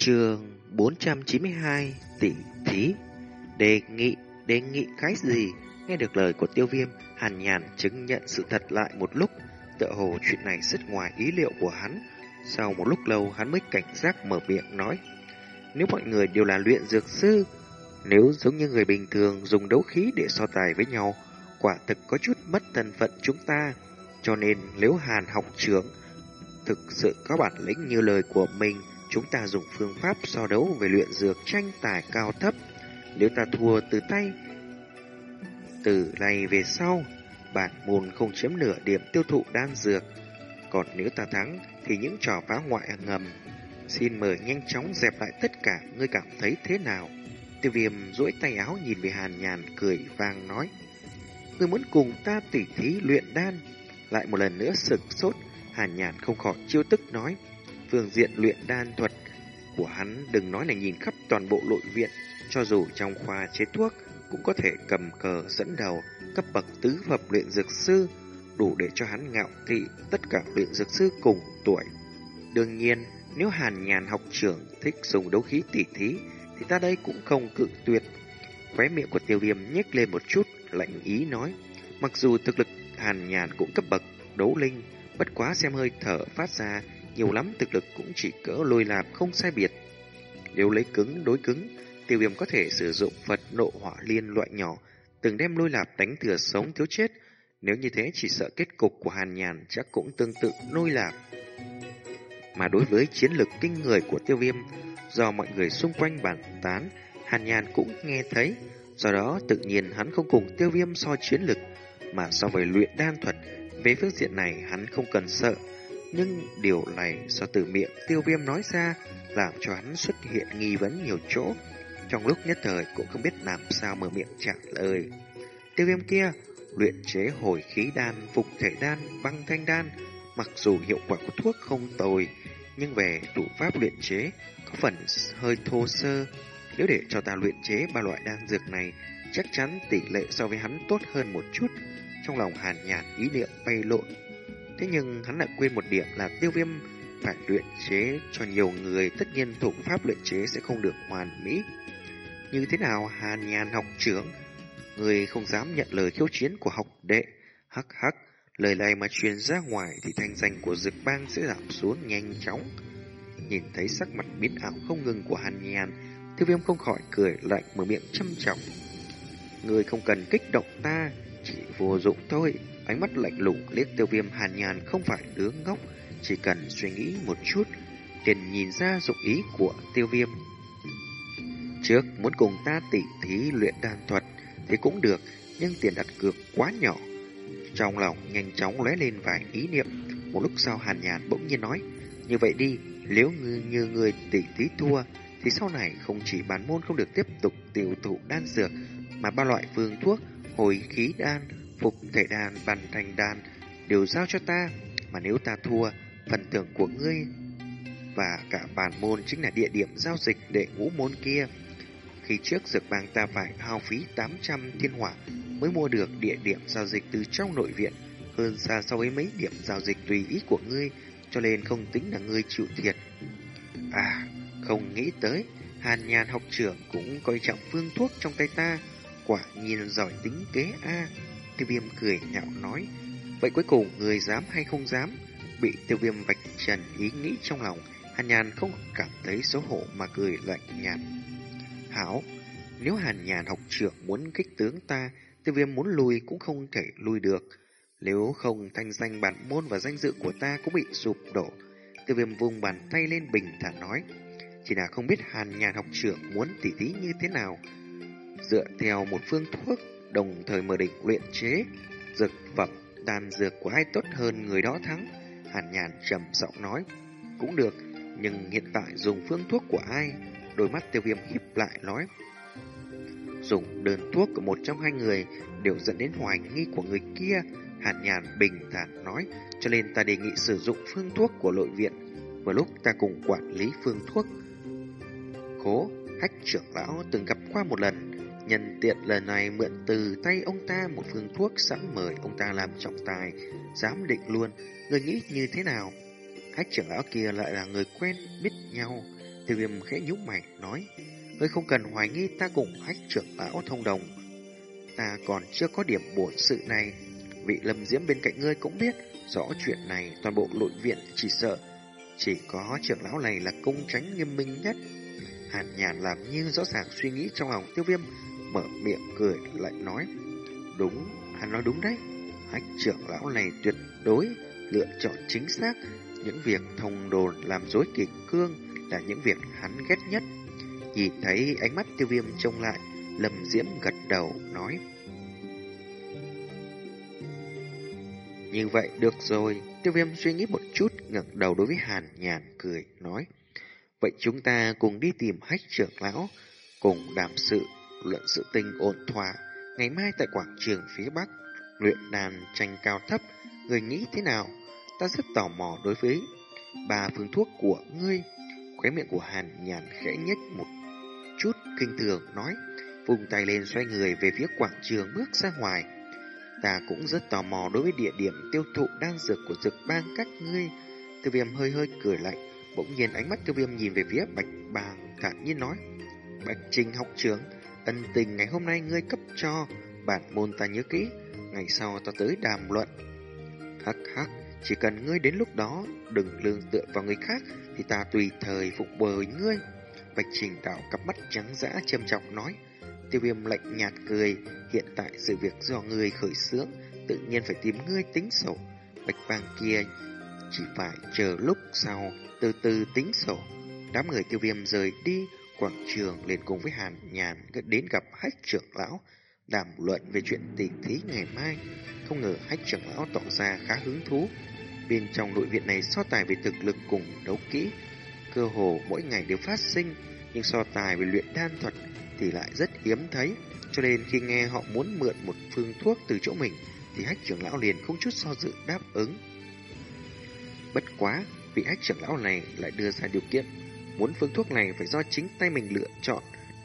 Trường 492 tỷ thí Đề nghị, đề nghị cái gì? Nghe được lời của tiêu viêm, hàn nhàn chứng nhận sự thật lại một lúc. Tựa hồ chuyện này rất ngoài ý liệu của hắn. Sau một lúc lâu hắn mới cảnh giác mở miệng nói. Nếu mọi người đều là luyện dược sư, nếu giống như người bình thường dùng đấu khí để so tài với nhau, quả thực có chút mất thân phận chúng ta. Cho nên nếu hàn học trưởng thực sự có bản lĩnh như lời của mình, chúng ta dùng phương pháp so đấu về luyện dược tranh tài cao thấp. Nếu ta thua từ tay, từ này về sau, bản môn không chiếm nửa điểm tiêu thụ đan dược. Còn nếu ta thắng, thì những trò phá hoại ngầm. Xin mời nhanh chóng dẹp lại tất cả, ngươi cảm thấy thế nào? Tiêu viêm duỗi tay áo nhìn về hàn nhàn cười vang nói. Ngươi muốn cùng ta tỉ thí luyện đan. Lại một lần nữa sực sốt, hàn nhàn không khỏi chiêu tức nói phương diện luyện đan thuật của hắn đừng nói là nhìn khắp toàn bộ nội viện, cho dù trong khoa chế thuốc cũng có thể cầm cờ dẫn đầu cấp bậc tứ phẩm luyện dược sư, đủ để cho hắn ngạo kỵ tất cả luyện dược sư cùng tuổi. Đương nhiên, nếu hàn nhàn học trưởng thích dùng đấu khí tỉ thí, thì ta đây cũng không cự tuyệt. Khóe miệng của tiêu viêm nhếch lên một chút, lạnh ý nói, mặc dù thực lực hàn nhàn cũng cấp bậc đấu linh, bất quá xem hơi thở phát ra nhiều lắm thực lực cũng chỉ cỡ lôi lạp không sai biệt. Nếu lấy cứng đối cứng, tiêu viêm có thể sử dụng Phật nộ hỏa liên loại nhỏ, từng đem lôi lạp đánh thừa sống thiếu chết. Nếu như thế chỉ sợ kết cục của Hàn Nhàn chắc cũng tương tự lôi lạp. Mà đối với chiến lực kinh người của tiêu viêm, do mọi người xung quanh bàn tán, Hàn Nhàn cũng nghe thấy. Do đó tự nhiên hắn không cùng tiêu viêm so chiến lực, mà so với luyện đan thuật, về phương diện này hắn không cần sợ. Nhưng điều này do từ miệng tiêu viêm nói ra làm cho hắn xuất hiện nghi vấn nhiều chỗ. Trong lúc nhất thời cũng không biết làm sao mở miệng trả lời. Tiêu viêm kia, luyện chế hồi khí đan, phục thể đan, băng thanh đan, mặc dù hiệu quả của thuốc không tồi, nhưng về thủ pháp luyện chế có phần hơi thô sơ. Nếu để cho ta luyện chế ba loại đan dược này, chắc chắn tỷ lệ so với hắn tốt hơn một chút. Trong lòng hàn nhạt ý niệm bay lộn Thế nhưng hắn lại quên một điểm là tiêu viêm phải luyện chế cho nhiều người, tất nhiên thủ pháp luyện chế sẽ không được hoàn mỹ. Như thế nào Hàn Nhàn học trưởng, người không dám nhận lời khiêu chiến của học đệ, hắc hắc, lời này mà truyền ra ngoài thì thanh danh của dực bang sẽ giảm xuống nhanh chóng. Nhìn thấy sắc mặt biến ảo không ngừng của Hàn Nhàn, tiêu viêm không khỏi cười lạnh mở miệng chăm trọng. Người không cần kích động ta, chỉ vô dụng thôi. Ánh mắt lạnh lùng liếc tiêu viêm hàn nhàn không phải đứa ngốc, chỉ cần suy nghĩ một chút, liền nhìn ra dụng ý của tiêu viêm. Trước muốn cùng ta tỉ thí luyện đan thuật thì cũng được, nhưng tiền đặt cược quá nhỏ. Trong lòng nhanh chóng lóe lên vài ý niệm, một lúc sau hàn nhàn bỗng nhiên nói, như vậy đi, nếu như, như người tỉ thí thua, thì sau này không chỉ bản môn không được tiếp tục tiêu thụ đan dược, mà ba loại phương thuốc, hồi khí đan, phục thể đàn, bàn thành đàn đều giao cho ta, mà nếu ta thua, phần thưởng của ngươi và cả bản môn chính là địa điểm giao dịch đệ ngũ môn kia. Khi trước dược bang ta phải hao phí 800 thiên hỏa mới mua được địa điểm giao dịch từ trong nội viện, hơn xa so với mấy điểm giao dịch tùy ý của ngươi, cho nên không tính là ngươi chịu thiệt. À, không nghĩ tới, Hàn Nhàn học trưởng cũng coi trọng phương thuốc trong tay ta, quả nhiên giỏi tính kế a. Tiêu viêm cười nhạo nói. Vậy cuối cùng người dám hay không dám? Bị tiêu viêm vạch trần ý nghĩ trong lòng. Hàn nhàn không cảm thấy xấu hổ mà cười lạnh nhạt. Hảo, nếu hàn nhàn học trưởng muốn kích tướng ta, tiêu viêm muốn lùi cũng không thể lùi được. Nếu không thanh danh bản môn và danh dự của ta cũng bị sụp đổ. Tiêu viêm vùng bàn tay lên bình thản nói. Chỉ là không biết hàn nhàn học trưởng muốn tỉ tí như thế nào. Dựa theo một phương thuốc đồng thời mở định luyện chế dược phẩm đan dược của ai tốt hơn người đó thắng. Hàn nhàn trầm giọng nói, cũng được, nhưng hiện tại dùng phương thuốc của ai? Đôi mắt tiêu viêm híp lại nói, dùng đơn thuốc của một trong hai người đều dẫn đến hoài nghi của người kia. Hàn nhàn bình thản nói, cho nên ta đề nghị sử dụng phương thuốc của nội viện. Vừa lúc ta cùng quản lý phương thuốc. Khố, hách trưởng lão từng gặp qua một lần, Nhân tiện lần này mượn từ tay ông ta một phương thuốc sẵn mời ông ta làm trọng tài, giám định luôn, người nghĩ như thế nào? Hách trưởng lão kia lại là người quen biết nhau, Tiêu viêm khẽ nhúc mày nói, ngươi không cần hoài nghi ta cùng hách trưởng lão thông đồng. Ta còn chưa có điểm bổn sự này. Vị lâm diễm bên cạnh ngươi cũng biết rõ chuyện này toàn bộ nội viện chỉ sợ. Chỉ có trưởng lão này là công tránh nghiêm minh nhất. Hàn nhàn làm như rõ ràng suy nghĩ trong lòng tiêu viêm, mở miệng cười lại nói. Đúng, hắn nói đúng đấy. Hách trưởng lão này tuyệt đối lựa chọn chính xác. Những việc thông đồn làm dối kỳ cương là những việc hắn ghét nhất. Nhìn thấy ánh mắt tiêu viêm trông lại, Lâm Diễm gật đầu nói. Như vậy được rồi, tiêu viêm suy nghĩ một chút, ngẩng đầu đối với Hàn Nhàn cười, nói. Vậy chúng ta cùng đi tìm hách trưởng lão, cùng đàm sự, luận sự tình ổn thỏa. Ngày mai tại quảng trường phía Bắc, luyện đàn tranh cao thấp, người nghĩ thế nào? Ta rất tò mò đối với ba phương thuốc của ngươi. Khóe miệng của Hàn Nhàn khẽ nhếch một chút kinh thường nói, vùng tay lên xoay người về phía quảng trường bước ra ngoài. Ta cũng rất tò mò đối với địa điểm tiêu thụ đan dược của dược bang các ngươi. Tiêu viêm hơi hơi cười lạnh, bỗng nhiên ánh mắt tiêu viêm nhìn về phía bạch bàng thản nhiên nói. Bạch trình học trưởng, ân tình ngày hôm nay ngươi cấp cho, bản môn ta nhớ kỹ, ngày sau ta tới đàm luận. Hắc hắc, chỉ cần ngươi đến lúc đó đừng lương tựa vào người khác thì ta tùy thời phục bồi ngươi. Bạch Trình đảo cặp mắt trắng dã trầm trọng nói. Tiêu viêm lạnh nhạt cười, hiện tại sự việc do ngươi khởi xướng, tự nhiên phải tìm ngươi tính sổ. Bạch bang kia chỉ phải chờ lúc sau, từ từ tính sổ. Đám người tiêu viêm rời đi, quảng trường liền cùng với Hàn Nhàn đến gặp hách trưởng lão, đàm luận về chuyện tỷ thí ngày mai. Không ngờ hách trưởng lão tỏ ra khá hứng thú. Bên trong nội viện này so tài về thực lực cùng đấu kỹ, cơ hồ mỗi ngày đều phát sinh, nhưng so tài về luyện đan thuật thì lại rất hiếm thấy. Cho nên khi nghe họ muốn mượn một phương thuốc từ chỗ mình, thì hách trưởng lão liền không chút so dự đáp ứng. Bất quá, vị hách trưởng lão này lại đưa ra điều kiện, muốn phương thuốc này phải do chính tay mình lựa chọn.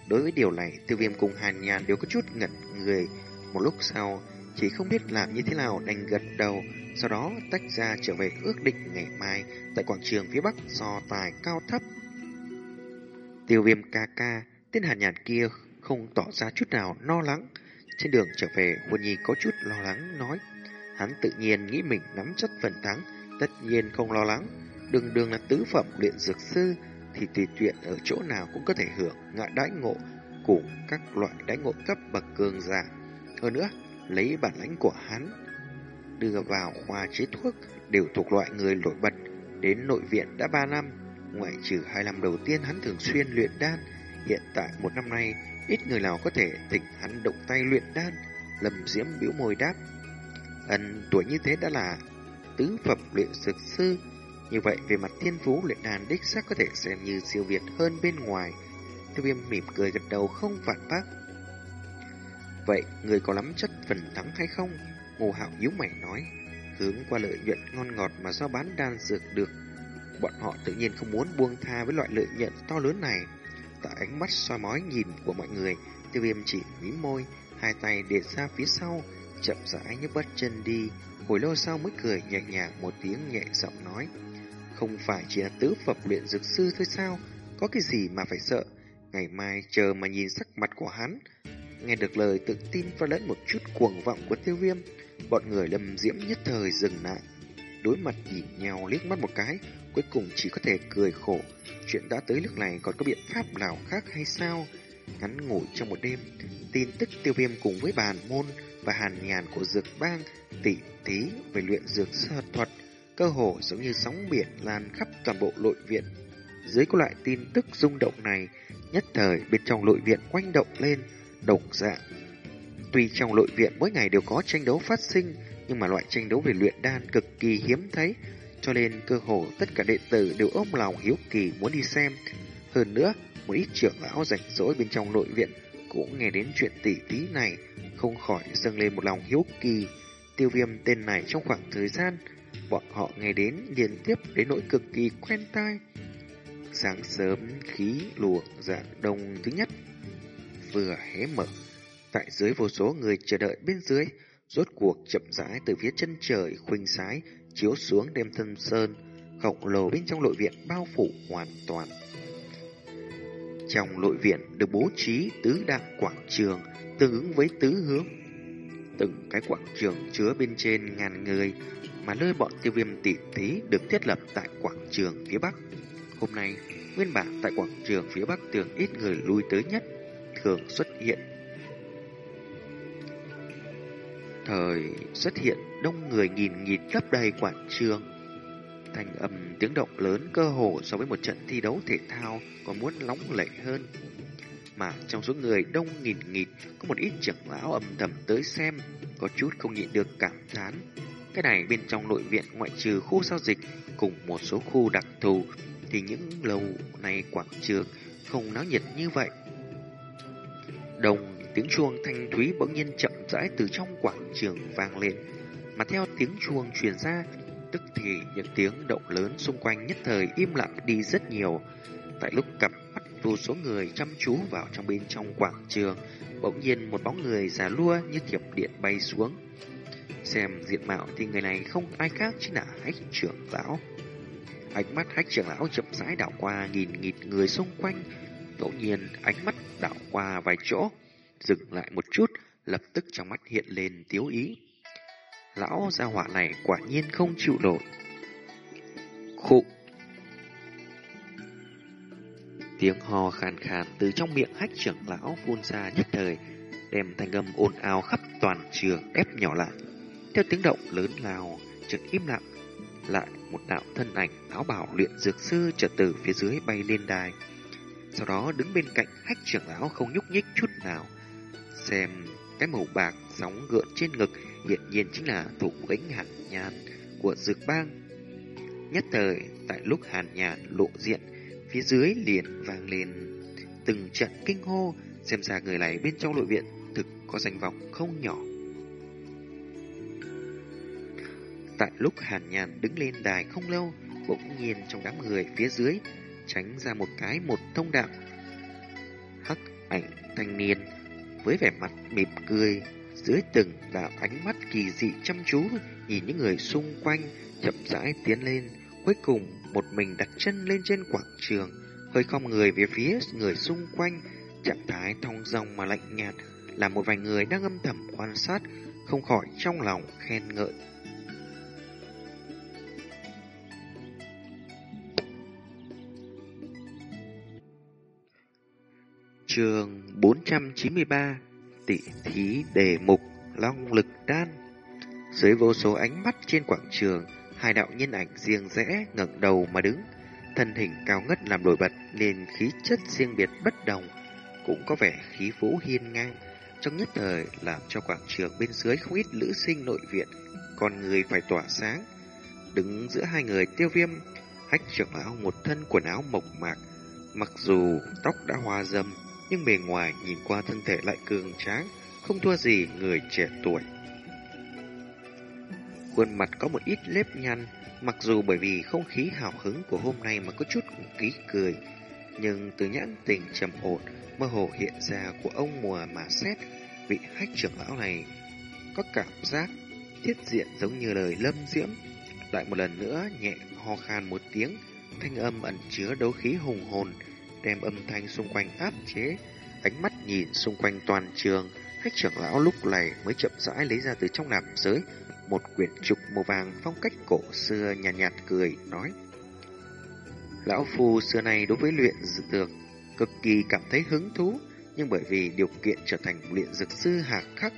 Đối với điều này, tiêu viêm cùng hàn nhàn đều có chút ngẩn người. Một lúc sau, chỉ không biết làm như thế nào đành gật đầu, sau đó tách ra trở về ước định ngày mai tại quảng trường phía bắc do tài cao thấp. Tiêu viêm ca ca, tên hàn nhàn kia không tỏ ra chút nào lo lắng. Trên đường trở về, Huân Nhi có chút lo lắng nói. Hắn tự nhiên nghĩ mình nắm chắc phần thắng, tất nhiên không lo lắng. Đường đường là tứ phẩm luyện dược sư, thì tùy tiện ở chỗ nào cũng có thể hưởng ngại đãi ngộ cùng các loại đãi ngộ cấp bậc cường giả. Hơn nữa, lấy bản lãnh của hắn đưa vào khoa chế thuốc đều thuộc loại người nổi bật. Đến nội viện đã 3 năm, ngoại trừ hai năm đầu tiên hắn thường xuyên luyện đan. Hiện tại một năm nay, ít người nào có thể thỉnh hắn động tay luyện đan. lầm Diễm biểu môi đáp. Ân tuổi như thế đã là tứ phẩm luyện dược sư. Như vậy về mặt thiên phú luyện đàn đích xác có thể xem như siêu việt hơn bên ngoài. Tiêu viêm mỉm cười gật đầu không phản bác. Vậy người có lắm chất phần thắng hay không? Ngô Hạo nhíu mày nói, hướng qua lợi nhuận ngon ngọt mà do bán đan dược được. Bọn họ tự nhiên không muốn buông tha với loại lợi nhuận to lớn này. Tại ánh mắt soi mói nhìn của mọi người, tiêu viêm chỉ mím môi, hai tay để ra phía sau, chậm rãi nhấc bất chân đi. Hồi lâu sau mới cười nhẹ nhàng một tiếng nhẹ giọng nói, không phải chỉ là tứ phẩm luyện dược sư thôi sao, có cái gì mà phải sợ. Ngày mai chờ mà nhìn sắc mặt của hắn, Nghe được lời tự tin và lẫn một chút cuồng vọng của tiêu viêm, bọn người lâm diễm nhất thời dừng lại. Đối mặt nhìn nhau liếc mắt một cái, cuối cùng chỉ có thể cười khổ. Chuyện đã tới lúc này còn có biện pháp nào khác hay sao? Ngắn ngủi trong một đêm, tin tức tiêu viêm cùng với bàn môn và hàn nhàn của dược bang tỉ thí về luyện dược sơ thuật, cơ hồ giống như sóng biển lan khắp toàn bộ nội viện. Dưới có loại tin tức rung động này, nhất thời bên trong nội viện quanh động lên, đồng dạng. Tuy trong nội viện mỗi ngày đều có tranh đấu phát sinh, nhưng mà loại tranh đấu về luyện đan cực kỳ hiếm thấy, cho nên cơ hồ tất cả đệ tử đều ôm lòng hiếu kỳ muốn đi xem. Hơn nữa, một ít trưởng lão rảnh rỗi bên trong nội viện cũng nghe đến chuyện tỉ tí này, không khỏi dâng lên một lòng hiếu kỳ. Tiêu viêm tên này trong khoảng thời gian, bọn họ nghe đến liên tiếp đến nỗi cực kỳ quen tai. Sáng sớm, khí lùa dạng đông thứ nhất vừa hé mở. Tại dưới vô số người chờ đợi bên dưới, rốt cuộc chậm rãi từ phía chân trời khuynh sái chiếu xuống đêm thân sơn, khổng lồ bên trong nội viện bao phủ hoàn toàn. trong nội viện được bố trí tứ đạo quảng trường tương ứng với tứ hướng. Từng cái quảng trường chứa bên trên ngàn người mà nơi bọn tiêu viêm tỷ thí được thiết lập tại quảng trường phía Bắc. Hôm nay, nguyên bản tại quảng trường phía Bắc thường ít người lui tới nhất, thường xuất hiện. Thời xuất hiện đông người nghìn nghịt lấp đầy quảng trường. Thành âm tiếng động lớn cơ hồ so với một trận thi đấu thể thao còn muốn nóng lệ hơn. Mà trong số người đông nghìn nghịt có một ít trưởng lão âm thầm tới xem, có chút không nhịn được cảm thán. Cái này bên trong nội viện ngoại trừ khu giao dịch cùng một số khu đặc thù thì những lầu này quảng trường không náo nhiệt như vậy. Đồng tiếng chuông thanh thúy bỗng nhiên chậm rãi từ trong quảng trường vang lên, mà theo tiếng chuông truyền ra, tức thì những tiếng động lớn xung quanh nhất thời im lặng đi rất nhiều. Tại lúc cặp mắt vô số người chăm chú vào trong bên trong quảng trường, bỗng nhiên một bóng người già lua như thiểm điện bay xuống. Xem diện mạo thì người này không ai khác chính là hách trưởng lão. Ánh mắt hách trưởng lão chậm rãi đảo qua nghìn nghịt người xung quanh. Ngẫu nhiên ánh mắt đảo qua vài chỗ, dừng lại một chút, lập tức trong mắt hiện lên tiếu ý. Lão gia hỏa này quả nhiên không chịu nổi. Khụ. Tiếng hò khàn khàn từ trong miệng hách trưởng lão phun ra nhất thời, đem thanh âm ồn ào khắp toàn trường ép nhỏ lại. Theo tiếng động lớn lao, chợt im lặng, lại một đạo thân ảnh áo bảo luyện dược sư chợt từ phía dưới bay lên đài. Sau đó đứng bên cạnh hách trưởng lão không nhúc nhích chút nào. Xem cái màu bạc sóng gợn trên ngực hiện nhiên chính là thủ lĩnh hàn nhàn của dược bang. Nhất thời, tại lúc hàn nhàn lộ diện, phía dưới liền vang lên từng trận kinh hô, xem ra người này bên trong nội viện thực có danh vọng không nhỏ. Tại lúc Hàn Nhàn đứng lên đài không lâu, bỗng nhiên trong đám người phía dưới tránh ra một cái một thông đạo. Hắc ảnh thanh niên với vẻ mặt mỉm cười, dưới từng là ánh mắt kỳ dị chăm chú nhìn những người xung quanh chậm rãi tiến lên, cuối cùng một mình đặt chân lên trên quảng trường, hơi không người về phía người xung quanh, trạng thái thong dong mà lạnh nhạt, làm một vài người đang âm thầm quan sát, không khỏi trong lòng khen ngợi. Trường 493 Tỷ thí đề mục, Long lực đan. Dưới vô số ánh mắt trên quảng trường, Hai đạo nhân ảnh riêng rẽ ngẩng đầu mà đứng. Thân hình cao ngất làm nổi bật Nên khí chất riêng biệt bất đồng, Cũng có vẻ khí vũ hiên ngang, Trong nhất thời làm cho quảng trường bên dưới không ít lữ sinh nội viện, Con người phải tỏa sáng. Đứng giữa hai người tiêu viêm, Hách trưởng lão một thân quần áo mộc mạc, Mặc dù tóc đã hoa dâm nhưng bề ngoài nhìn qua thân thể lại cường tráng, không thua gì người trẻ tuổi. Khuôn mặt có một ít nếp nhăn, mặc dù bởi vì không khí hào hứng của hôm nay mà có chút ký cười, nhưng từ nhãn tình trầm ổn, mơ hồ hiện ra của ông mùa mà xét, vị hách trưởng lão này có cảm giác thiết diện giống như lời lâm diễm. Lại một lần nữa nhẹ ho khan một tiếng, thanh âm ẩn chứa đấu khí hùng hồn, đem âm thanh xung quanh áp chế, ánh mắt nhìn xung quanh toàn trường, khách trưởng lão lúc này mới chậm rãi lấy ra từ trong nạp giới một quyển trục màu vàng phong cách cổ xưa nhàn nhạt, nhạt cười nói: Lão phu xưa nay đối với luyện dược cực kỳ cảm thấy hứng thú, nhưng bởi vì điều kiện trở thành luyện dược sư hà khắc,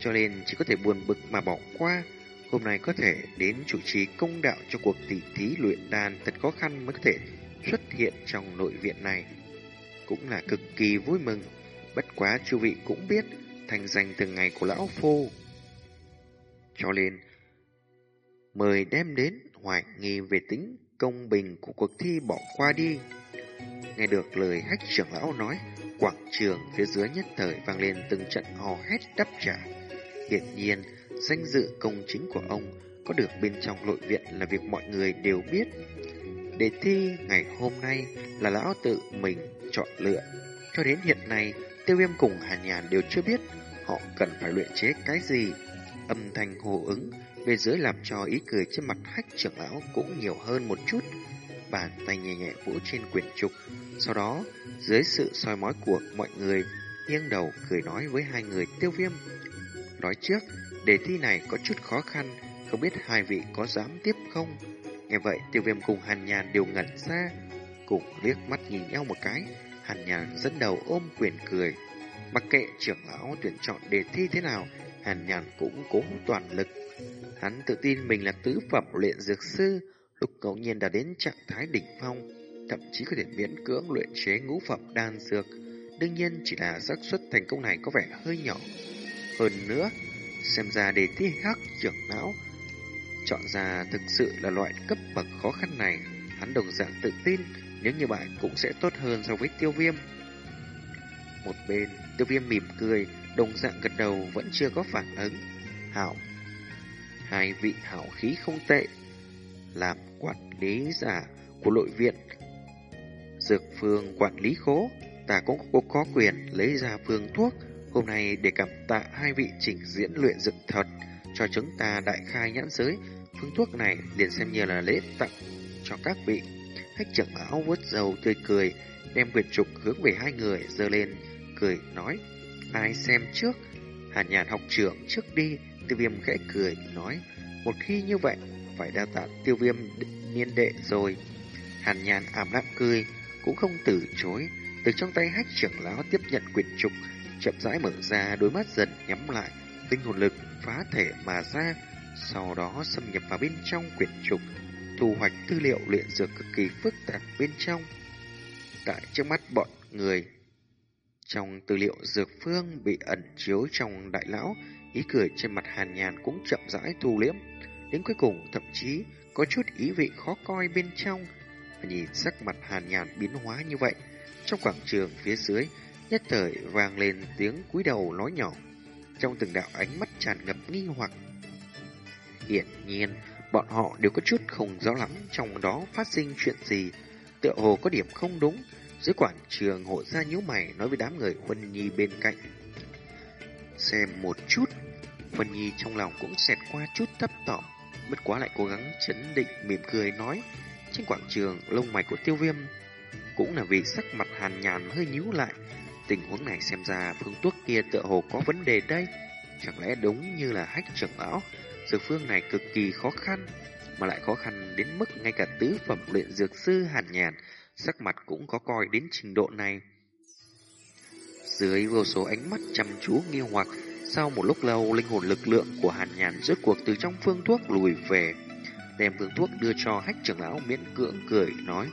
cho nên chỉ có thể buồn bực mà bỏ qua. Hôm nay có thể đến chủ trì công đạo cho cuộc tỷ thí luyện đan thật khó khăn mới có thể xuất hiện trong nội viện này cũng là cực kỳ vui mừng. Bất quá chư vị cũng biết thành danh từng ngày của lão phu. Cho nên, mời đem đến hoài nghi về tính công bình của cuộc thi bỏ qua đi. Nghe được lời hách trưởng lão nói, quảng trường phía dưới nhất thời vang lên từng trận hò hét đáp trả. hiển nhiên, danh dự công chính của ông có được bên trong nội viện là việc mọi người đều biết. Đề thi ngày hôm nay là lão tự mình chọn lựa. Cho đến hiện nay, tiêu viêm cùng Hà Nhàn đều chưa biết họ cần phải luyện chế cái gì. Âm thanh hồ ứng, bên dưới làm cho ý cười trên mặt hách trưởng lão cũng nhiều hơn một chút. bàn tay nhẹ nhẹ vỗ trên quyển trục. Sau đó, dưới sự soi mói của mọi người, nghiêng đầu cười nói với hai người tiêu viêm. Nói trước, đề thi này có chút khó khăn, không biết hai vị có dám tiếp không? Nghe vậy, tiêu viêm cùng hàn nhàn đều ngẩn ra, cùng liếc mắt nhìn nhau một cái. Hàn nhàn dẫn đầu ôm quyền cười. Mặc kệ trưởng lão tuyển chọn đề thi thế nào, hàn nhàn cũng cố toàn lực. Hắn tự tin mình là tứ phẩm luyện dược sư, lúc ngẫu nhiên đã đến trạng thái đỉnh phong, thậm chí có thể miễn cưỡng luyện chế ngũ phẩm đan dược. Đương nhiên chỉ là xác suất thành công này có vẻ hơi nhỏ. Hơn nữa, xem ra đề thi hắc trưởng lão chọn ra thực sự là loại cấp bậc khó khăn này, hắn đồng dạng tự tin nếu như vậy cũng sẽ tốt hơn so với tiêu viêm. Một bên, tiêu viêm mỉm cười, đồng dạng gật đầu vẫn chưa có phản ứng. Hảo, hai vị hảo khí không tệ, làm quản lý giả của nội viện. Dược phương quản lý khố, ta cũng có, có quyền lấy ra phương thuốc. Hôm nay để cảm tạ hai vị trình diễn luyện dược thật cho chúng ta đại khai nhãn giới. Phương thuốc này liền xem như là lễ tặng cho các vị. Hách trưởng lão vuốt dầu tươi cười, đem quyền trục hướng về hai người giơ lên, cười nói: "Ai xem trước?" Hàn Nhàn học trưởng trước đi, Tiêu Viêm khẽ cười nói: "Một khi như vậy, phải đa tạ Tiêu Viêm niên đệ rồi." Hàn Nhàn ảm đạm cười, cũng không từ chối, từ trong tay Hách trưởng lão tiếp nhận quyền trục, chậm rãi mở ra, đôi mắt dần nhắm lại, tinh hồn lực phá thể mà ra, sau đó xâm nhập vào bên trong quyển trục thu hoạch tư liệu luyện dược cực kỳ phức tạp bên trong. Tại trước mắt bọn người, trong tư liệu dược phương bị ẩn chiếu trong đại lão, ý cười trên mặt hàn nhàn cũng chậm rãi thu liếm. Đến cuối cùng thậm chí có chút ý vị khó coi bên trong. Và nhìn sắc mặt hàn nhàn biến hóa như vậy, trong quảng trường phía dưới, nhất thời vang lên tiếng cúi đầu nói nhỏ. Trong từng đạo ánh mắt tràn ngập nghi hoặc. Hiển nhiên, Bọn họ đều có chút không rõ lắm trong đó phát sinh chuyện gì. Tựa hồ có điểm không đúng. Dưới quảng trường hộ gia nhíu mày nói với đám người Huân Nhi bên cạnh. Xem một chút. Huân Nhi trong lòng cũng xẹt qua chút thấp tỏ. Bất quá lại cố gắng chấn định mỉm cười nói. Trên quảng trường lông mày của tiêu viêm cũng là vì sắc mặt hàn nhàn hơi nhíu lại. Tình huống này xem ra phương tuốc kia tựa hồ có vấn đề đây. Chẳng lẽ đúng như là hách trưởng lão Dược phương này cực kỳ khó khăn, mà lại khó khăn đến mức ngay cả tứ phẩm luyện dược sư hàn nhàn, sắc mặt cũng có coi đến trình độ này. Dưới vô số ánh mắt chăm chú nghi hoặc, sau một lúc lâu linh hồn lực lượng của hàn nhàn rốt cuộc từ trong phương thuốc lùi về, đem phương thuốc đưa cho hách trưởng lão miễn cưỡng cười nói.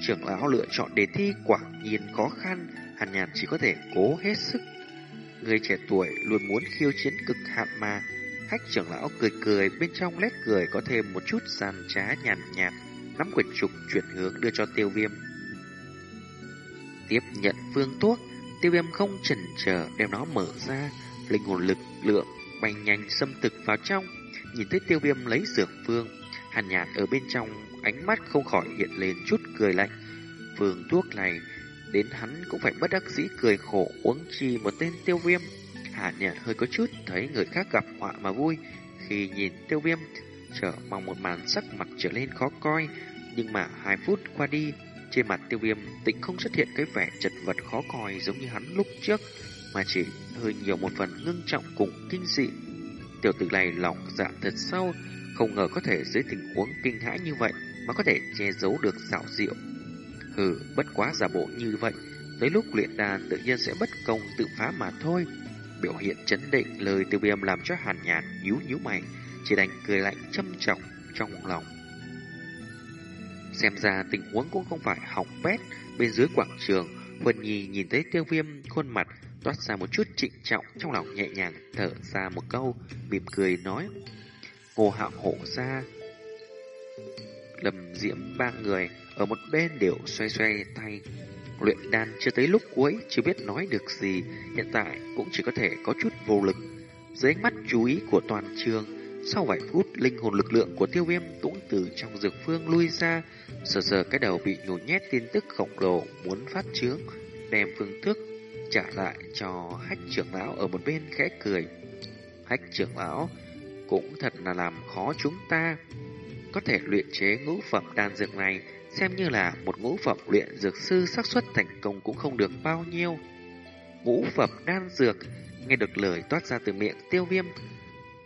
Trưởng lão lựa chọn đề thi quả nhiên khó khăn, hàn nhàn chỉ có thể cố hết sức. Người trẻ tuổi luôn muốn khiêu chiến cực hạn mà, Hách trưởng lão cười cười, bên trong lét cười có thêm một chút gian trá nhàn nhạt, nắm quyển trục chuyển hướng đưa cho tiêu viêm. Tiếp nhận phương thuốc, tiêu viêm không chần chờ đem nó mở ra, linh hồn lực lượng bay nhanh xâm thực vào trong, nhìn thấy tiêu viêm lấy dược phương, hàn nhạt ở bên trong, ánh mắt không khỏi hiện lên chút cười lạnh. Phương thuốc này, đến hắn cũng phải bất đắc dĩ cười khổ uống chi một tên tiêu viêm. hạ Nhạn hơi có chút thấy người khác gặp họa mà vui, khi nhìn tiêu viêm trở mong một màn sắc mặt trở lên khó coi, nhưng mà hai phút qua đi, trên mặt tiêu viêm tĩnh không xuất hiện cái vẻ chật vật khó coi giống như hắn lúc trước, mà chỉ hơi nhiều một phần ngưng trọng cùng kinh dị tiểu tử này lòng dạ thật sâu, không ngờ có thể dưới tình huống kinh hãi như vậy mà có thể che giấu được xảo diệu hừ bất quá giả bộ như vậy tới lúc luyện đàn tự nhiên sẽ bất công tự phá mà thôi Biểu hiện chấn định lời tiêu viêm làm cho hàn nhạt nhíu nhíu mày, chỉ đành cười lạnh châm trọng trong lòng. Xem ra tình huống cũng không phải hỏng bét bên dưới quảng trường. Huân Nhi nhìn thấy tiêu viêm khuôn mặt toát ra một chút trịnh trọng trong lòng nhẹ nhàng thở ra một câu, mỉm cười nói. Ngô hạo hộ ra. Lâm diễm ba người ở một bên đều xoay xoay tay Luyện đan chưa tới lúc cuối, chưa biết nói được gì, hiện tại cũng chỉ có thể có chút vô lực. Dưới ánh mắt chú ý của toàn trường, sau vài phút, linh hồn lực lượng của tiêu viêm cũng từ trong dược phương lui ra, sờ sờ cái đầu bị nhồi nhét tin tức khổng lồ muốn phát trướng, đem phương thức trả lại cho hách trưởng lão ở một bên khẽ cười. Hách trưởng lão cũng thật là làm khó chúng ta có thể luyện chế ngũ phẩm đan dược này, xem như là một ngũ phẩm luyện dược sư xác suất thành công cũng không được bao nhiêu. Ngũ phẩm đan dược, nghe được lời toát ra từ miệng tiêu viêm,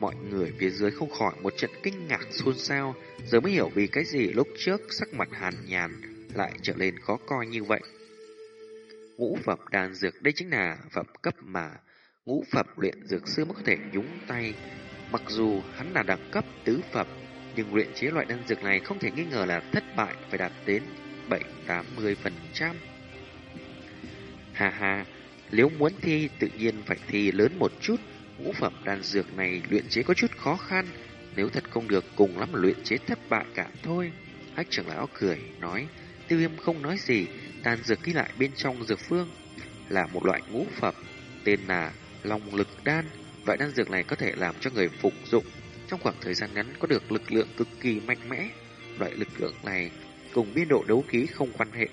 mọi người phía dưới không khỏi một trận kinh ngạc xôn xao, giờ mới hiểu vì cái gì lúc trước sắc mặt hàn nhàn lại trở nên khó coi như vậy. Ngũ phẩm đan dược đây chính là phẩm cấp mà ngũ phẩm luyện dược sư mới có thể nhúng tay. Mặc dù hắn là đẳng cấp tứ phẩm, nhưng luyện chế loại đan dược này không thể nghi ngờ là thất bại phải đạt đến 7-80%. Hà hà, nếu muốn thi tự nhiên phải thi lớn một chút, ngũ phẩm đan dược này luyện chế có chút khó khăn, nếu thật không được cùng lắm luyện chế thất bại cả thôi. Hách trưởng lão cười, nói, tiêu viêm không nói gì, đan dược ghi lại bên trong dược phương là một loại ngũ phẩm, tên là Long lực đan. Loại đan dược này có thể làm cho người phục dụng trong khoảng thời gian ngắn có được lực lượng cực kỳ mạnh mẽ. Loại lực lượng này cùng biên độ đấu khí không quan hệ,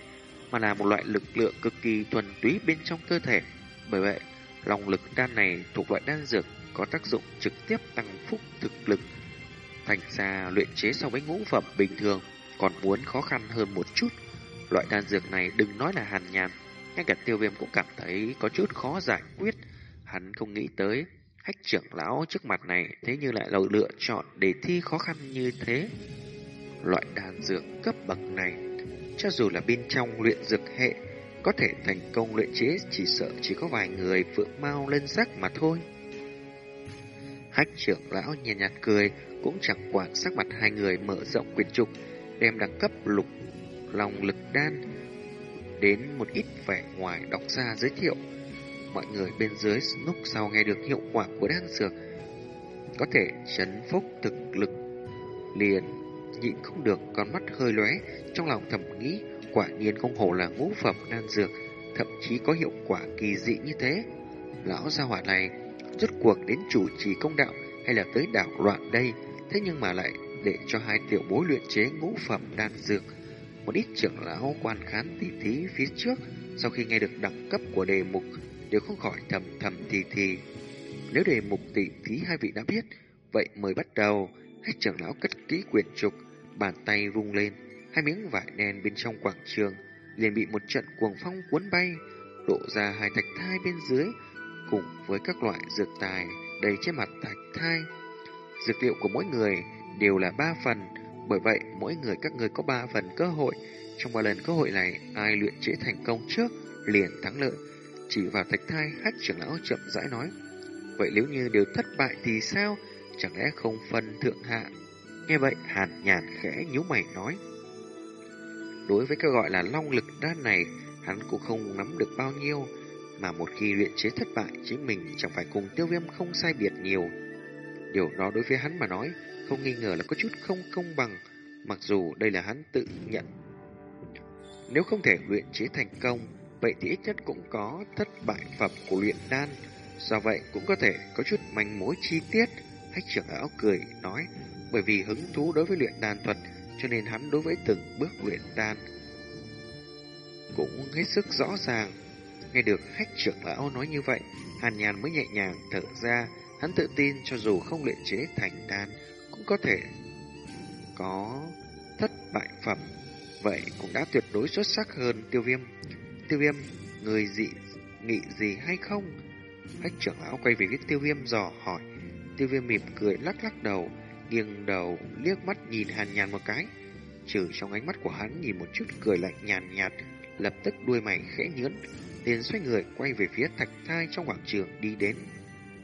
mà là một loại lực lượng cực kỳ thuần túy bên trong cơ thể. Bởi vậy, lòng lực đan này thuộc loại đan dược có tác dụng trực tiếp tăng phúc thực lực. Thành ra luyện chế so với ngũ phẩm bình thường còn muốn khó khăn hơn một chút. Loại đan dược này đừng nói là hàn nhàn, ngay cả tiêu viêm cũng cảm thấy có chút khó giải quyết. Hắn không nghĩ tới, hách trưởng lão trước mặt này thế như lại là lựa chọn đề thi khó khăn như thế. Loại đan dược cấp bậc này, cho dù là bên trong luyện dược hệ, có thể thành công luyện chế chỉ sợ chỉ có vài người vượng mau lên sắc mà thôi. Hách trưởng lão nhẹ nhạt, nhạt cười, cũng chẳng quản sắc mặt hai người mở rộng quyển trục, đem đẳng cấp lục lòng lực đan đến một ít vẻ ngoài đọc ra giới thiệu. Mọi người bên dưới lúc sau nghe được hiệu quả của đan dược. Có thể chấn phúc thực lực liền nhịn không được, con mắt hơi lóe, trong lòng thầm nghĩ, quả nhiên không hổ là ngũ phẩm đan dược, thậm chí có hiệu quả kỳ dị như thế. Lão gia hỏa này rốt cuộc đến chủ trì công đạo hay là tới đảo loạn đây? Thế nhưng mà lại để cho hai tiểu bối luyện chế ngũ phẩm đan dược. Một ít trưởng lão quan khán tỉ thí phía trước, sau khi nghe được đẳng cấp của đề mục đều không khỏi thầm thầm thì thì. Nếu đề mục tỷ thí hai vị đã biết, vậy mời bắt đầu. Hai trưởng lão cất kỹ quyển trục, bàn tay rung lên, hai miếng vải đen bên trong quảng trường liền bị một trận cuồng phong cuốn bay, lộ ra hai thạch thai bên dưới, cùng với các loại dược tài đầy trên mặt thạch thai. Dược liệu của mỗi người đều là ba phần, bởi vậy mỗi người các người có ba phần cơ hội. Trong ba lần cơ hội này, ai luyện chế thành công trước liền thắng lợi. Chỉ vào thạch thai, hát trưởng lão chậm rãi nói. Vậy nếu như đều thất bại thì sao? Chẳng lẽ không phân thượng hạ? Nghe vậy, hàn nhàn khẽ nhíu mày nói. Đối với cái gọi là long lực đan này, hắn cũng không nắm được bao nhiêu. Mà một khi luyện chế thất bại, chính mình chẳng phải cùng tiêu viêm không sai biệt nhiều. Điều đó đối với hắn mà nói, không nghi ngờ là có chút không công bằng, mặc dù đây là hắn tự nhận. Nếu không thể luyện chế thành công, vậy thì ít nhất cũng có thất bại phẩm của luyện đan. Do vậy cũng có thể có chút manh mối chi tiết. Hách trưởng áo cười nói, bởi vì hứng thú đối với luyện đan thuật, cho nên hắn đối với từng bước luyện đan cũng hết sức rõ ràng. Nghe được hách trưởng lão nói như vậy, Hàn Nhàn mới nhẹ nhàng thở ra, hắn tự tin cho dù không luyện chế thành đan, cũng có thể có thất bại phẩm. Vậy cũng đã tuyệt đối xuất sắc hơn tiêu viêm. Tiêu viêm, người dị nghị gì hay không? Hách trưởng lão quay về phía tiêu viêm dò hỏi. Tiêu viêm mỉm cười lắc lắc đầu, nghiêng đầu liếc mắt nhìn hàn nhàn một cái. Trừ trong ánh mắt của hắn nhìn một chút cười lạnh nhàn nhạt, lập tức đuôi mày khẽ nhướn, liền xoay người quay về phía thạch thai trong quảng trường đi đến.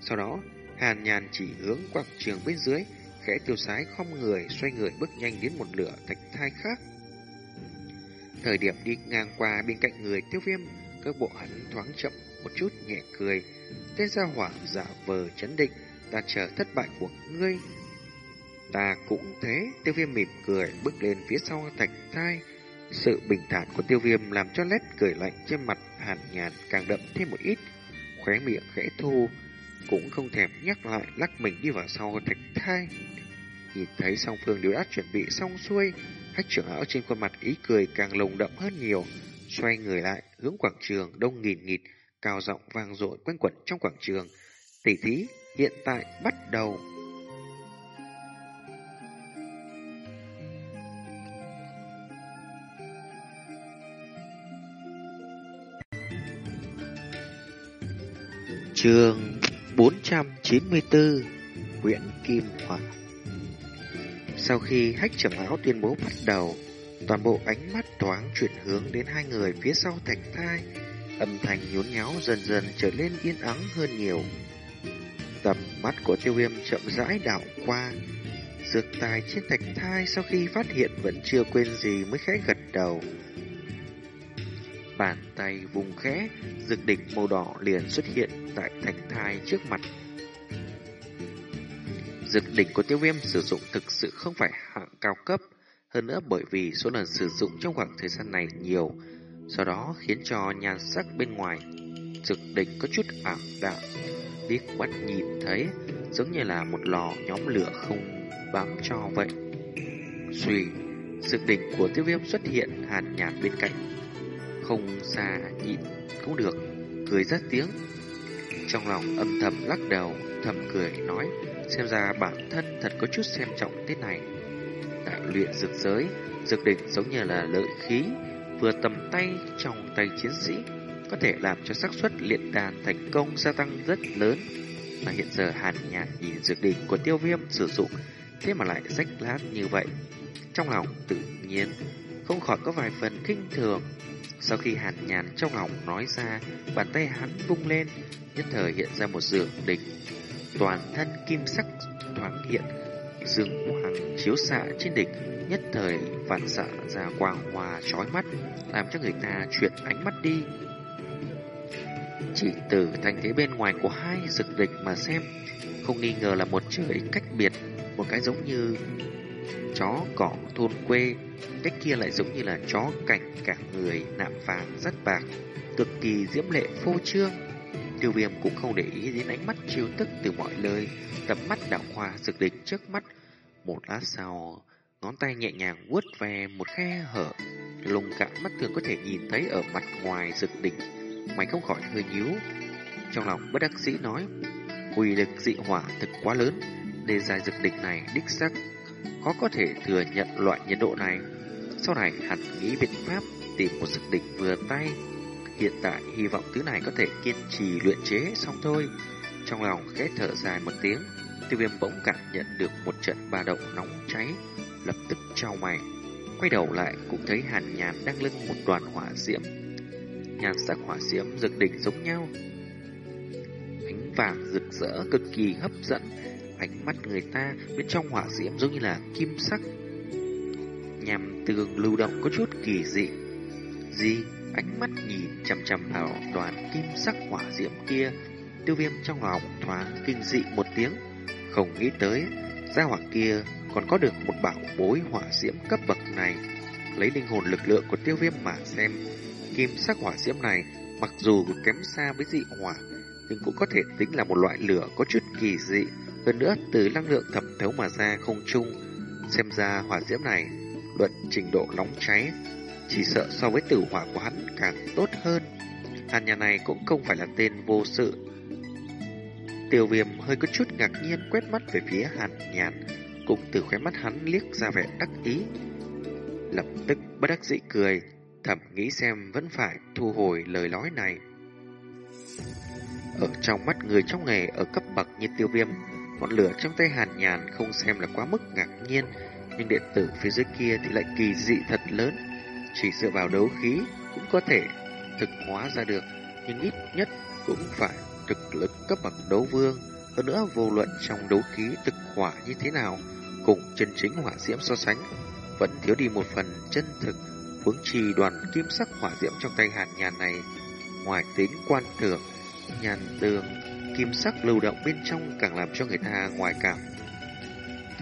Sau đó, hàn nhàn chỉ hướng quảng trường bên dưới, khẽ tiêu sái không người xoay người bước nhanh đến một lửa thạch thai khác. Thời điểm đi ngang qua bên cạnh người tiêu viêm, cơ bộ hắn thoáng chậm một chút nhẹ cười. Tên gia hỏa giả vờ chấn định, ta chờ thất bại của ngươi. Ta cũng thế, tiêu viêm mỉm cười, bước lên phía sau thạch thai. Sự bình thản của tiêu viêm làm cho lét cười lạnh trên mặt hàn nhàn càng đậm thêm một ít. Khóe miệng khẽ thu, cũng không thèm nhắc lại lắc mình đi vào sau thạch thai. Nhìn thấy song phương đều đã chuẩn bị xong xuôi, các trưởng lão trên khuôn mặt ý cười càng lồng đậm hơn nhiều, xoay người lại, hướng quảng trường đông nghìn nghịt, cao giọng vang dội quanh quẩn trong quảng trường. Tỷ thí hiện tại bắt đầu. Trường 494 Nguyễn Kim Hoàng sau khi hách trưởng lão tuyên bố bắt đầu, toàn bộ ánh mắt thoáng chuyển hướng đến hai người phía sau thạch thai, âm thanh nhốn nháo dần dần trở nên yên ắng hơn nhiều. Tầm mắt của tiêu viêm chậm rãi đảo qua, dược tài trên thạch thai sau khi phát hiện vẫn chưa quên gì mới khẽ gật đầu. Bàn tay vùng khẽ, dược đỉnh màu đỏ liền xuất hiện tại thạch thai trước mặt. Dược đỉnh của tiêu viêm sử dụng thực sự không phải hạng cao cấp, hơn nữa bởi vì số lần sử dụng trong khoảng thời gian này nhiều, do đó khiến cho nhan sắc bên ngoài dược đỉnh có chút ảm đạm. Liếc mắt nhìn thấy giống như là một lò nhóm lửa không bám cho vậy. suy dược đỉnh của tiêu viêm xuất hiện hàn nhạt bên cạnh. Không xa nhịn cũng được, cười rất tiếng. Trong lòng âm thầm lắc đầu, thầm cười nói, xem ra bản thân thật có chút xem trọng thế này. Tại luyện dược giới, dược đỉnh giống như là lợi khí, vừa tầm tay trong tay chiến sĩ, có thể làm cho xác suất luyện đàn thành công gia tăng rất lớn. Mà hiện giờ hàn nhạt nhìn dược đỉnh của tiêu viêm sử dụng, thế mà lại rách lát như vậy. Trong lòng tự nhiên, không khỏi có vài phần kinh thường. Sau khi hàn nhàn trong lòng nói ra, bàn tay hắn vung lên, nhất thời hiện ra một dược đỉnh. Toàn thân kim sắc thoáng hiện, dương hoàng chiếu xạ trên đỉnh, nhất thời vạn xạ ra quang hòa chói mắt, làm cho người ta chuyển ánh mắt đi. Chỉ từ thành thế bên ngoài của hai dực địch mà xem, không nghi ngờ là một trời cách biệt, một cái giống như chó cỏ thôn quê, cách kia lại giống như là chó cảnh cả người nạm vàng rất bạc, cực kỳ diễm lệ phô trương. Tiêu viêm cũng không để ý đến ánh mắt chiêu tức từ mọi nơi, tầm mắt đảo qua dược đỉnh trước mắt. Một lát sau, ngón tay nhẹ nhàng vuốt về một khe hở, lùng cạn mắt thường có thể nhìn thấy ở mặt ngoài dược đỉnh. Mày không khỏi hơi nhíu. Trong lòng bất đắc sĩ nói, uy lực dị hỏa thực quá lớn, đề dài dược đỉnh này đích xác khó có thể thừa nhận loại nhiệt độ này. Sau này hẳn nghĩ biện pháp tìm một dược đỉnh vừa tay. Hiện tại hy vọng thứ này có thể kiên trì luyện chế xong thôi. Trong lòng khẽ thở dài một tiếng, tiêu viêm bỗng cảm nhận được một trận ba động nóng cháy, lập tức trao mày. Quay đầu lại cũng thấy hàn nhàn đang lưng một đoàn hỏa diễm. nhàn sắc hỏa diễm rực đỉnh giống nhau. Ánh vàng rực rỡ cực kỳ hấp dẫn, ánh mắt người ta bên trong hỏa diễm giống như là kim sắc. Nhằm tường lưu động có chút kỳ dị. Gì? Ánh mắt nhìn chằm chằm vào đoàn kim sắc hỏa diễm kia, tiêu viêm trong lòng thoáng kinh dị một tiếng. Không nghĩ tới, gia hỏa kia còn có được một bảo bối hỏa diễm cấp bậc này. Lấy linh hồn lực lượng của tiêu viêm mà xem, kim sắc hỏa diễm này mặc dù kém xa với dị hỏa, nhưng cũng có thể tính là một loại lửa có chút kỳ dị. Hơn nữa, từ năng lượng thẩm thấu mà ra không chung, xem ra hỏa diễm này, luận trình độ nóng cháy, chỉ sợ so với tử hỏa của hắn càng tốt hơn. Hàn nhà này cũng không phải là tên vô sự. Tiêu viêm hơi có chút ngạc nhiên quét mắt về phía hàn nhàn, cũng từ khóe mắt hắn liếc ra vẻ đắc ý. Lập tức bất đắc dĩ cười, thầm nghĩ xem vẫn phải thu hồi lời nói này. Ở trong mắt người trong nghề ở cấp bậc như tiêu viêm, ngọn lửa trong tay hàn nhàn không xem là quá mức ngạc nhiên, nhưng điện tử phía dưới kia thì lại kỳ dị thật lớn. Chỉ dựa vào đấu khí cũng có thể thực hóa ra được, nhưng ít nhất cũng phải thực lực cấp bậc đấu vương. Hơn nữa vô luận trong đấu khí thực hỏa như thế nào, cùng chân chính hỏa diễm so sánh, vẫn thiếu đi một phần chân thực. Vướng trì đoàn kim sắc hỏa diễm trong tay hàn nhàn này, ngoài tính quan thưởng, nhàn tường, kim sắc lưu động bên trong càng làm cho người ta ngoài cảm.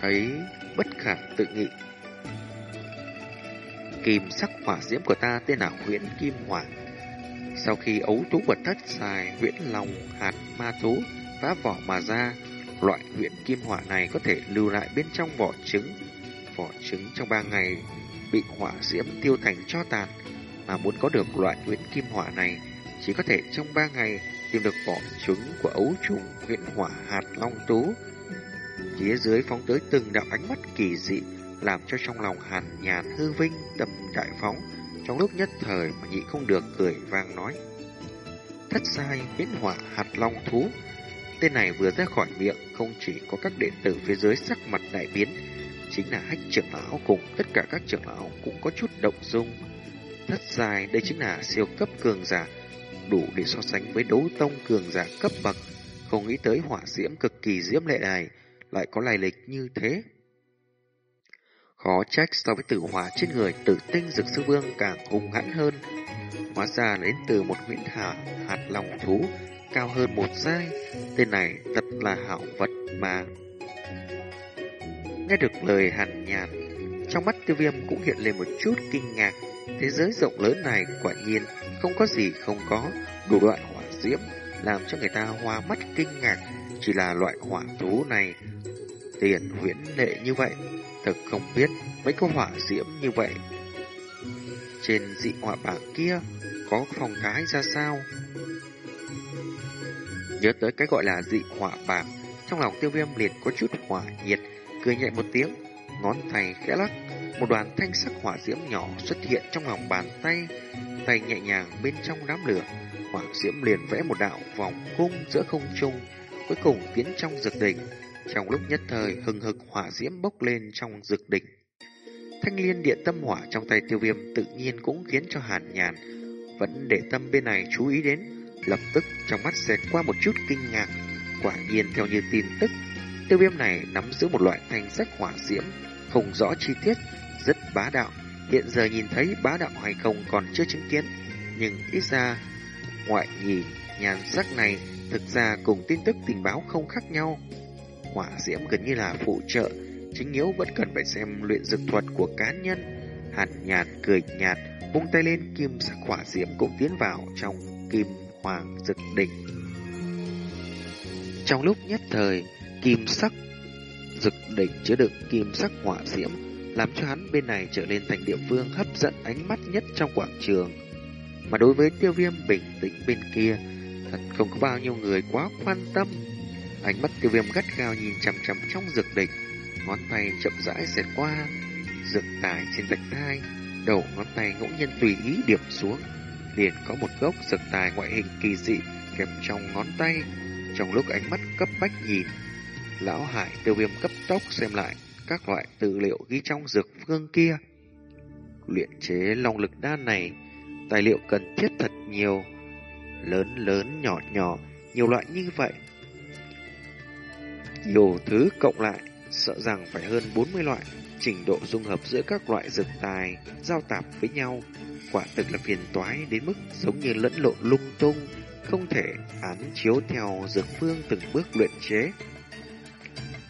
Thấy bất khả tự nghị. Kim sắc hỏa diễm của ta tên là Huyễn Kim Hỏa. Sau khi ấu thú vật thất xài huyễn lòng hạt ma thú phá vỏ mà ra, loại huyễn kim hỏa này có thể lưu lại bên trong vỏ trứng. Vỏ trứng trong ba ngày bị hỏa diễm tiêu thành cho tàn, mà muốn có được loại huyễn kim hỏa này chỉ có thể trong ba ngày tìm được vỏ trứng của ấu trùng huyễn hỏa hạt long tú. Phía dưới phóng tới từng đạo ánh mắt kỳ dị, làm cho trong lòng hàn nhàn hư vinh tâm đại phóng. Trong lúc nhất thời mà nhị không được cười vang nói. thất sai biến hỏa hạt long thú. Tên này vừa ra khỏi miệng, không chỉ có các đệ tử phía dưới sắc mặt đại biến, chính là hách trưởng lão cùng tất cả các trưởng lão cũng có chút động dung. Thất sai đây chính là siêu cấp cường giả, đủ để so sánh với đấu tông cường giả cấp bậc. Không nghĩ tới hỏa diễm cực kỳ diễm lệ này lại có lai lịch như thế. Khó trách so với tử hỏa trên người tử tinh dực sư vương càng hung hãn hơn. Hóa ra đến từ một nguyễn hà hạt lòng thú cao hơn một giai. Tên này thật là hảo vật mà. Nghe được lời hàn nhàn, trong mắt tiêu viêm cũng hiện lên một chút kinh ngạc. Thế giới rộng lớn này quả nhiên không có gì không có, đủ loại hỏa diễm làm cho người ta hoa mắt kinh ngạc. Chỉ là loại hỏa thú này tiền huyễn lệ như vậy, thực không biết mấy câu hỏa diễm như vậy. Trên dị họa bảng kia có phong thái ra sao? Nhớ tới cái gọi là dị họa bảng, trong lòng tiêu viêm liền có chút hỏa nhiệt, cười nhẹ một tiếng, ngón tay khẽ lắc, một đoàn thanh sắc hỏa diễm nhỏ xuất hiện trong lòng bàn tay, tay nhẹ nhàng bên trong đám lửa, hỏa diễm liền vẽ một đạo vòng cung giữa không trung, cuối cùng tiến trong dược đỉnh. Trong lúc nhất thời hừng hực hỏa diễm bốc lên trong dược đỉnh. Thanh liên điện tâm hỏa trong tay tiêu viêm tự nhiên cũng khiến cho hàn nhàn vẫn để tâm bên này chú ý đến, lập tức trong mắt xẹt qua một chút kinh ngạc. Quả nhiên theo như tin tức, tiêu viêm này nắm giữ một loại thanh sắc hỏa diễm, không rõ chi tiết, rất bá đạo. Hiện giờ nhìn thấy bá đạo hay không còn chưa chứng kiến, nhưng ít ra ngoại nhì nhàn sắc này thực ra cùng tin tức tình báo không khác nhau. Hỏa diễm gần như là phụ trợ, chính yếu vẫn cần phải xem luyện dược thuật của cá nhân. Hàn nhạt cười nhạt, vung tay lên kim sắc hỏa diễm cũng tiến vào trong kim hoàng dực đỉnh. Trong lúc nhất thời, kim sắc dực đỉnh chứa đựng kim sắc hỏa diễm, làm cho hắn bên này trở nên thành địa phương hấp dẫn ánh mắt nhất trong quảng trường. Mà đối với tiêu viêm bình tĩnh bên kia, thật không có bao nhiêu người quá quan tâm. Ánh mắt tiêu viêm gắt gao nhìn chằm chằm trong dược đỉnh, ngón tay chậm rãi xẹt qua dược tài trên vạch thai, đầu ngón tay ngẫu nhiên tùy ý điểm xuống, liền có một gốc dược tài ngoại hình kỳ dị kẹp trong ngón tay. Trong lúc ánh mắt cấp bách nhìn, lão hải tiêu viêm cấp tốc xem lại các loại tư liệu ghi trong dược phương kia. Luyện chế long lực đan này, tài liệu cần thiết thật nhiều, lớn lớn nhỏ nhỏ, nhiều loại như vậy. Nhiều thứ cộng lại, sợ rằng phải hơn 40 loại trình độ dung hợp giữa các loại dược tài giao tạp với nhau, quả thực là phiền toái đến mức giống như lẫn lộn lung tung, không thể án chiếu theo dược phương từng bước luyện chế.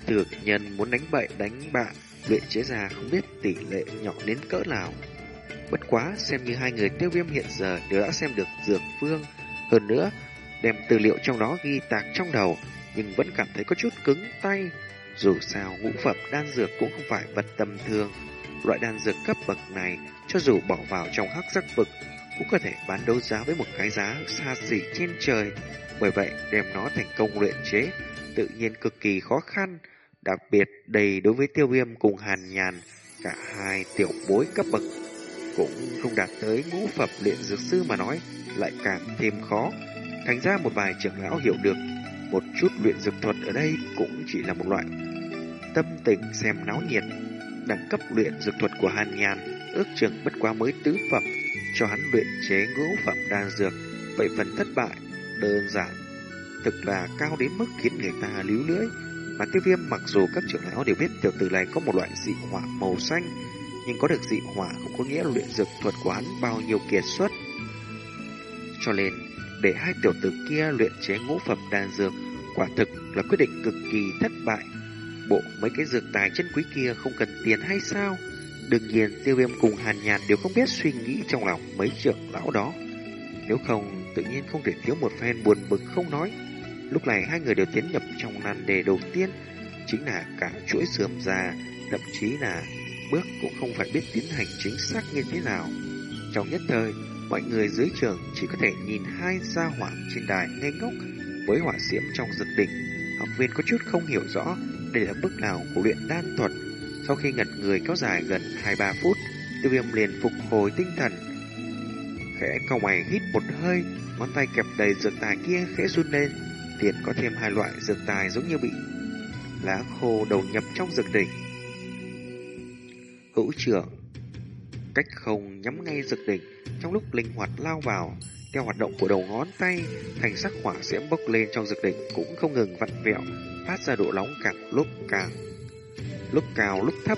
Thực nhân muốn đánh bậy đánh bạn, luyện chế ra không biết tỷ lệ nhỏ đến cỡ nào. Bất quá xem như hai người tiêu viêm hiện giờ đều đã xem được dược phương, hơn nữa đem tư liệu trong đó ghi tạc trong đầu, nhưng vẫn cảm thấy có chút cứng tay, dù sao ngũ phẩm đan dược cũng không phải vật tầm thường. Loại đan dược cấp bậc này, cho dù bỏ vào trong hắc sắc vực, cũng có thể bán đấu giá với một cái giá xa xỉ trên trời. Bởi vậy, đem nó thành công luyện chế, tự nhiên cực kỳ khó khăn. Đặc biệt đầy đối với tiêu viêm cùng hàn nhàn, cả hai tiểu bối cấp bậc cũng không đạt tới ngũ phẩm luyện dược sư mà nói, lại càng thêm khó. Thành ra một vài trưởng lão hiểu được một chút luyện dược thuật ở đây cũng chỉ là một loại tâm tình xem náo nhiệt. Đẳng cấp luyện dược thuật của Hàn Nhàn ước chừng bất quá mới tứ phẩm, cho hắn luyện chế ngũ phẩm đan dược, vậy phần thất bại đơn giản thực là cao đến mức khiến người ta líu lưỡi. Mà tiêu viêm mặc dù các trưởng lão đều biết tiểu tử này có một loại dị hỏa màu xanh, nhưng có được dị hỏa không có nghĩa luyện dược thuật của hắn bao nhiêu kiệt xuất. Cho nên, để hai tiểu tử kia luyện chế ngũ phẩm đan dược, quả thực là quyết định cực kỳ thất bại. Bộ mấy cái dược tài chân quý kia không cần tiền hay sao? Đương nhiên, tiêu viêm cùng hàn nhàn đều không biết suy nghĩ trong lòng mấy trưởng lão đó. Nếu không, tự nhiên không thể thiếu một phen buồn bực không nói. Lúc này hai người đều tiến nhập trong nan đề đầu tiên, chính là cả chuỗi sườm già, thậm chí là bước cũng không phải biết tiến hành chính xác như thế nào. Trong nhất thời, mọi người dưới trường chỉ có thể nhìn hai gia hỏa trên đài ngây ngốc với hỏa diễm trong dược đỉnh. Học viên có chút không hiểu rõ đây là bước nào của luyện đan thuật. Sau khi ngật người kéo dài gần 2-3 phút, tiêu viêm liền phục hồi tinh thần. khẽ cầu mày hít một hơi, ngón tay kẹp đầy dược tài kia khẽ run lên, liền có thêm hai loại dược tài giống như bị lá khô đầu nhập trong dược đỉnh. Hữu trưởng cách không nhắm ngay dược đỉnh trong lúc linh hoạt lao vào, theo hoạt động của đầu ngón tay, thành sắc hỏa diễm bốc lên trong dược đỉnh cũng không ngừng vặn vẹo, phát ra độ nóng càng lúc càng lúc cao lúc thấp.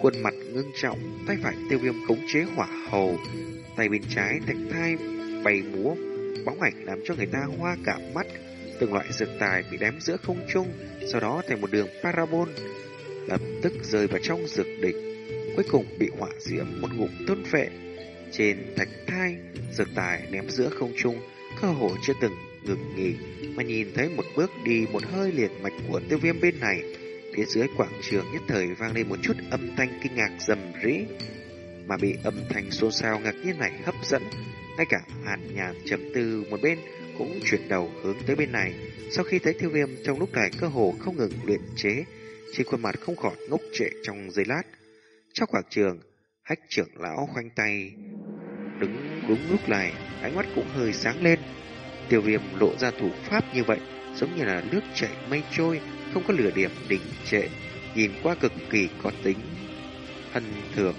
Khuôn mặt ngưng trọng, tay phải tiêu viêm khống chế hỏa hầu, tay bên trái thạch thai bay múa, bóng ảnh làm cho người ta hoa cả mắt. Từng loại dược tài bị đếm giữa không trung, sau đó thành một đường parabol, lập tức rơi vào trong dược đỉnh, cuối cùng bị hỏa diễm một ngụm tôn phệ. Trên thạch thai, dược tài ném giữa không trung, cơ hồ chưa từng ngừng nghỉ, mà nhìn thấy một bước đi một hơi liền mạch của tiêu viêm bên này, Phía dưới quảng trường nhất thời vang lên một chút âm thanh kinh ngạc rầm rĩ, mà bị âm thanh xôn xao ngạc nhiên này hấp dẫn. Ngay cả hàn nhàn trầm tư một bên cũng chuyển đầu hướng tới bên này. Sau khi thấy tiêu viêm trong lúc này cơ hồ không ngừng luyện chế, trên khuôn mặt không khỏi ngốc trệ trong giây lát. Trong quảng trường, hách trưởng lão khoanh tay, đứng đúng lúc này, ánh mắt cũng hơi sáng lên. Tiêu viêm lộ ra thủ pháp như vậy, giống như là nước chảy mây trôi, không có lửa điểm đỉnh trệ, nhìn qua cực kỳ có tính hân thường.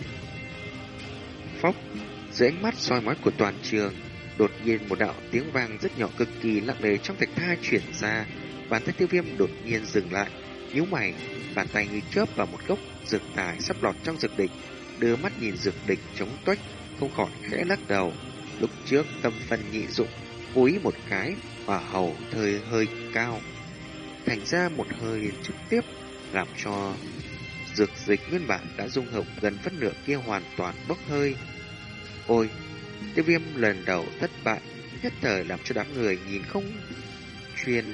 Phóc, dưới ánh mắt soi mói của toàn trường, đột nhiên một đạo tiếng vang rất nhỏ cực kỳ lặng lề trong thạch thai chuyển ra, bàn tay tiêu viêm đột nhiên dừng lại, nhíu mày, bàn tay như chớp vào một gốc dược tài sắp lọt trong dược đỉnh, đưa mắt nhìn dược địch chống tuếch, không khỏi khẽ lắc đầu. Lúc trước tâm phân nhị dụng, cúi một cái, hỏa hầu thời hơi cao, thành ra một hơi trực tiếp làm cho dược dịch nguyên bản đã dung hợp gần phân nửa kia hoàn toàn bốc hơi. Ôi, tiêu viêm lần đầu thất bại, nhất thời làm cho đám người nhìn không truyền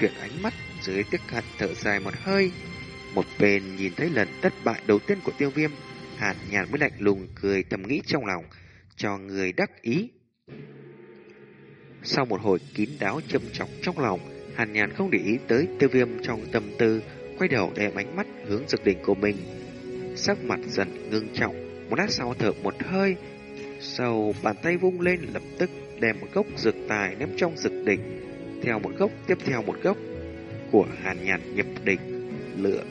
chuyển ánh mắt dưới tức hận thở dài một hơi. Một bên nhìn thấy lần thất bại đầu tiên của tiêu viêm, hàn nhàn mới lạnh lùng cười thầm nghĩ trong lòng, cho người đắc ý. Sau một hồi kín đáo châm chọc trong lòng, Hàn nhàn không để ý tới tiêu viêm trong tâm tư, quay đầu đem ánh mắt hướng dược đỉnh của mình. Sắc mặt dần ngưng trọng, một lát sau thở một hơi, sau bàn tay vung lên lập tức đem một gốc dược tài ném trong dược đỉnh, theo một gốc tiếp theo một gốc của hàn nhàn nhập đỉnh, lựa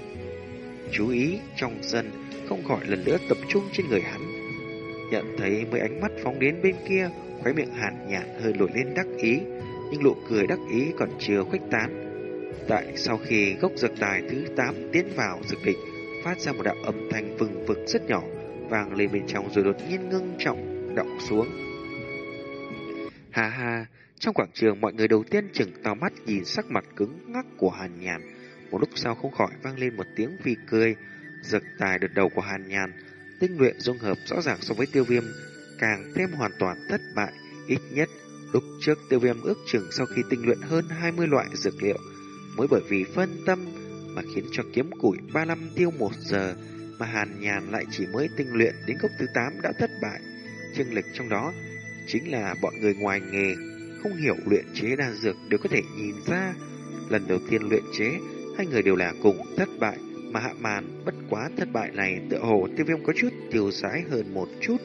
Chú ý trong dân không khỏi lần nữa tập trung trên người hắn. Nhận thấy mấy ánh mắt phóng đến bên kia, khóe miệng hàn nhàn hơi nổi lên đắc ý, nhưng nụ cười đắc ý còn chưa khuếch tán. Tại sau khi gốc dược tài thứ 8 tiến vào dược địch, phát ra một đạo âm thanh vừng vực rất nhỏ, vàng lên bên trong rồi đột nhiên ngưng trọng, động xuống. Hà hà, trong quảng trường mọi người đầu tiên chừng to mắt nhìn sắc mặt cứng ngắc của Hàn Nhàn. Một lúc sau không khỏi vang lên một tiếng phì cười, dược tài đợt đầu của Hàn Nhàn, tinh luyện dung hợp rõ ràng so với tiêu viêm, càng thêm hoàn toàn thất bại, ít nhất Lúc trước tiêu viêm ước chừng sau khi tinh luyện hơn 20 loại dược liệu, mới bởi vì phân tâm mà khiến cho kiếm củi 35 tiêu một giờ, mà hàn nhàn lại chỉ mới tinh luyện đến gốc thứ 8 đã thất bại. chương lịch trong đó chính là bọn người ngoài nghề không hiểu luyện chế đan dược đều có thể nhìn ra. Lần đầu tiên luyện chế, hai người đều là cùng thất bại, mà hạ màn bất quá thất bại này tựa hồ tiêu viêm có chút tiêu sái hơn một chút.